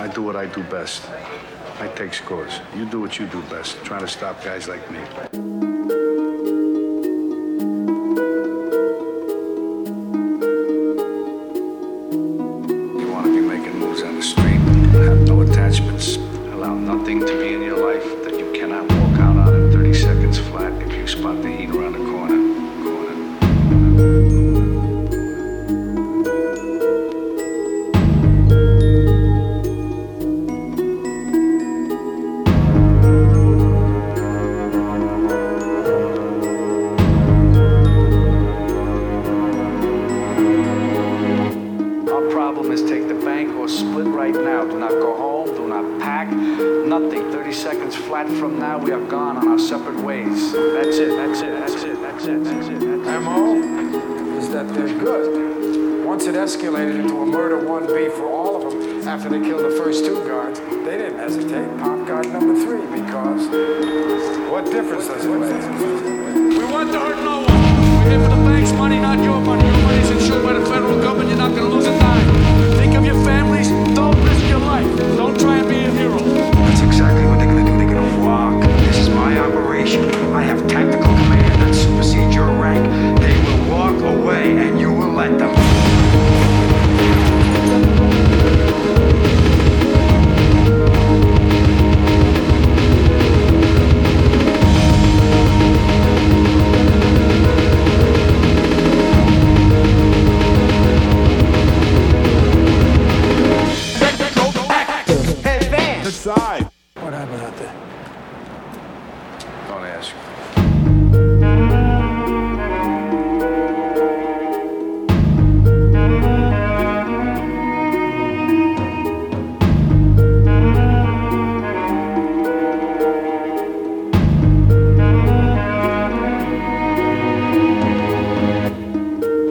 I do what I do best. I take scores. You do what you do best, trying to stop guys like me. Our is take the bank or split right now. Do not go home, do not pack, nothing. 30 seconds flat from now, we are gone on our separate ways. That's it, that's it, that's it, that's it, that's it. That's it. MO is that they're good. Once it escalated into a murder 1B for all of them after they killed the first two guards, they didn't hesitate. Pop guard number three because what difference does it make? We want to hurt no one. We're here for the bank's money, not your money. Your money's insured by the federal government. Happened out there? Don't ask.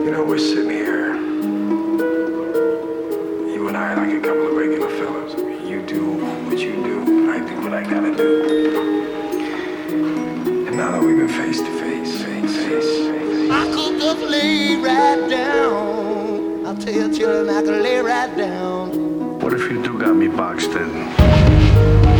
You know, we're sitting here. You and I are like a couple of regular fellows. I mean, you do what you do, What I do. And now that we've been face to face, face, face, face. I could just lay right down. I'll tell you, children, I could lay right down. What if you do got me boxed in?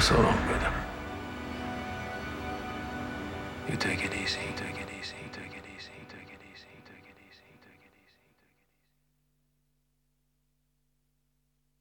So, so